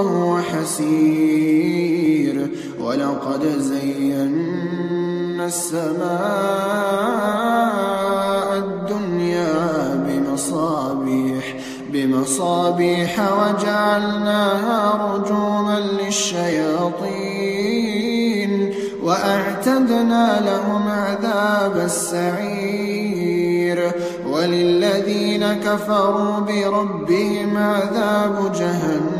وهو حسير ولقد زينا السماء الدنيا بمصابيح بمصابيح وجعلناها رجوما للشياطين. وأعتدنا لهم عذاب السعير. وللذين كفروا بربهم عذاب جهنم.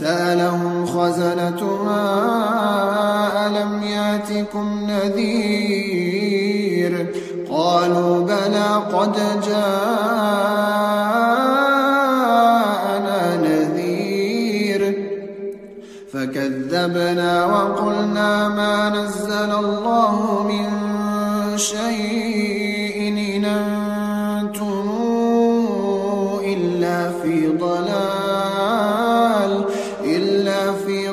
سالهم خزنتها ألم يأتكم نذير؟ قالوا بلى قد جاءنا نذير. فكذبنا وقلنا ما نزل الله من شيء.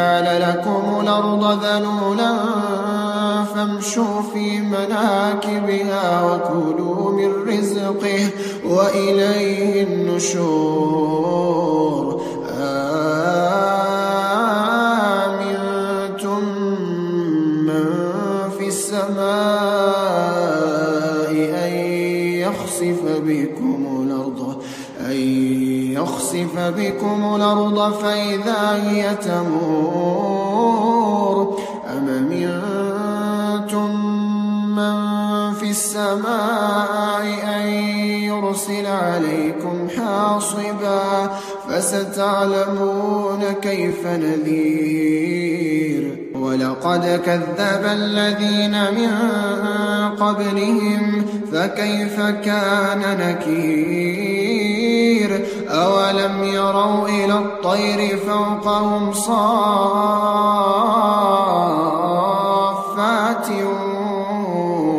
جعل لكم الأرض ذلولا فامشوا في مناكبها وكلوا من رزقه وإليه النشور. آمنتم من في السماء أن يخسف بكم يخسف بكم الأرض فإذا هي تمور أم منتم من في السماء أن يرسل عليكم حاصبا فستعلمون كيف نذير ولقد كذب الذين من قبلهم فكيف كان نكير أولم يروا إلى الطير فوقهم صافات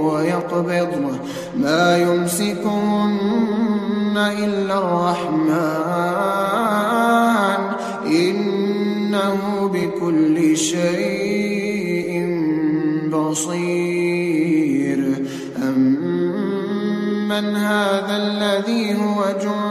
ويقبضن ما يمسكهن إلا الرحمن. إنه بكل شيء بصير. أمن هذا الذي هو جند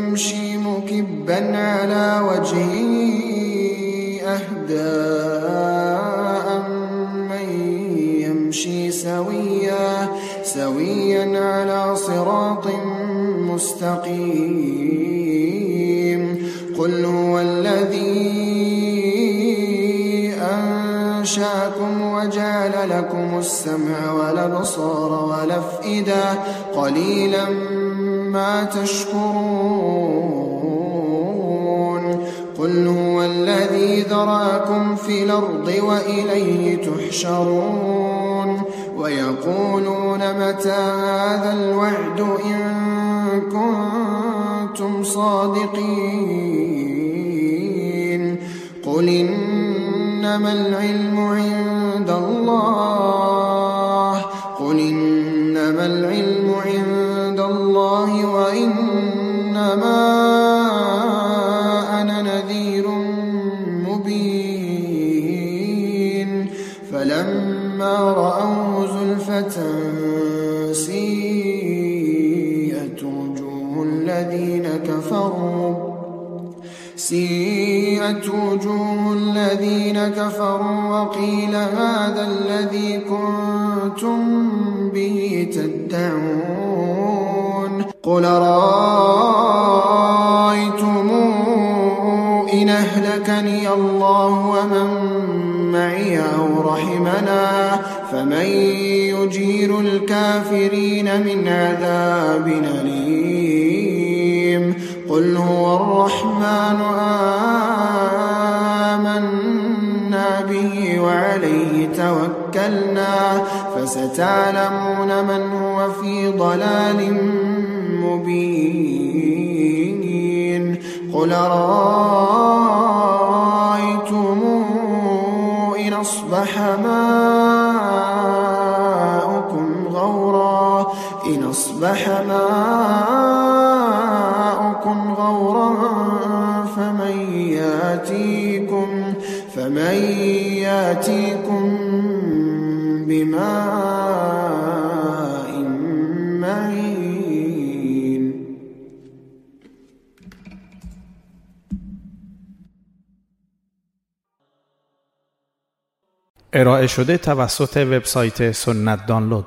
يمشي مكبا على وجهه أهدى أمن يمشي سويا سويا على صراط مستقيم. قل هو الذي أنشأكم وجعل لكم السمع والأبصار والأفئدة قليلا ما تشكرون قل هو الذي ذراكم في الأرض وإليه تحشرون ويقولون متى هذا الوعد إن كنتم صادقين قل إنما العلم عند الله قل إنما العلم عند زلفة سيئت وجوه الذين كفروا. سيئت وجوه الذين كفروا وقيل هذا الذي كنتم به تدعون. قل رأيتم الكافرين من عذاب أليم. قل هو الرحمن آمنا به وعليه توكلنا. فستعلمون من هو في ضلال مبين. قل رأيتم إن أصبح ماؤكم إن أصبح ماؤكم غورا فمن ياتيكم فمن ياتيكم بماء معين. ارائه شده توسط وبسایت سنت دانلود.